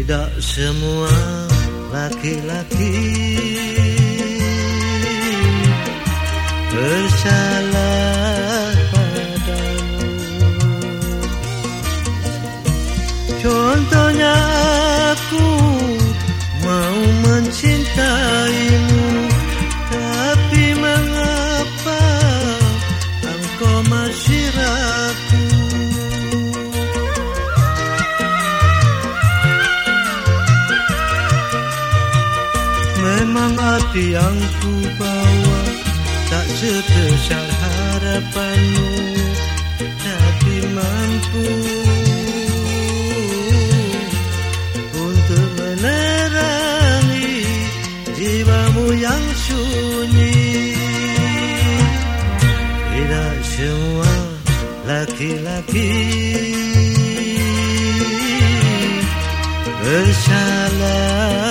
Tidak semua laki-laki bersalah Contohnya aku mau mencintaimu Tapi mengapa engkau masih ragu? Memang hati yang ku bawa Tak sebesar harapanmu Tapi mampu semua laki-laki Bersalah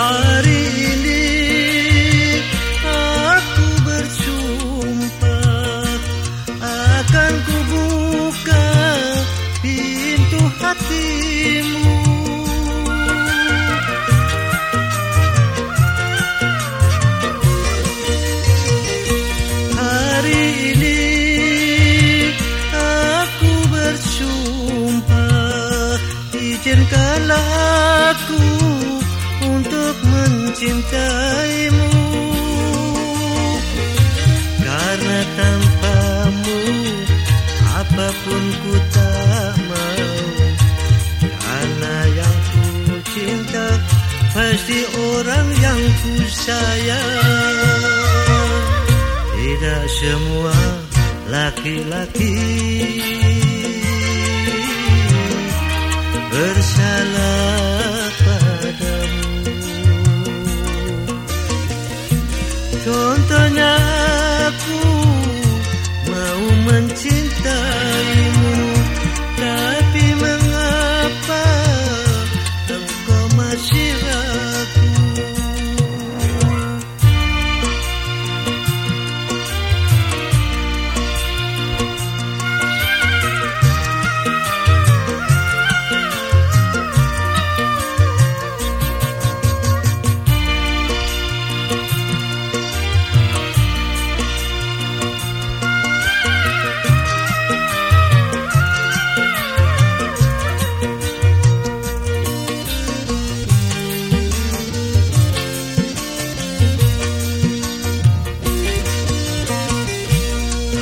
Hari ini aku bersumpah akan kubuka pintu hatimu. Mencintaimu. Karena tanpamu apa pun ku tak mau. Karena yang ku cinta pasti orang yang ku sayang. Tidak semua laki-laki. Bersalah Contohnya aku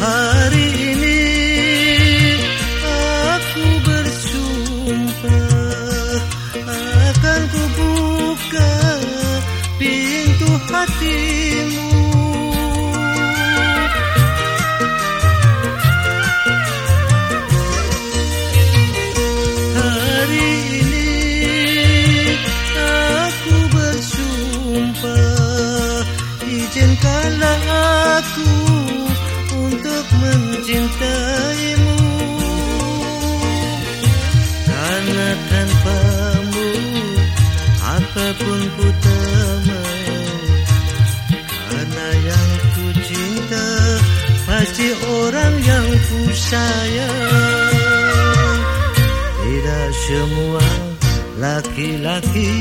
Hari ini aku bersumpah akan kubuka pintu hatimu. Mencintaimu. Karena tanpamu apa pun ku tak mau Karena yang ku cinta pasti orang yang ku sayang. Tidak semua laki-laki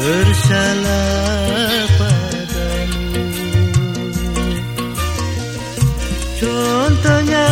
bersalah Contohnya aku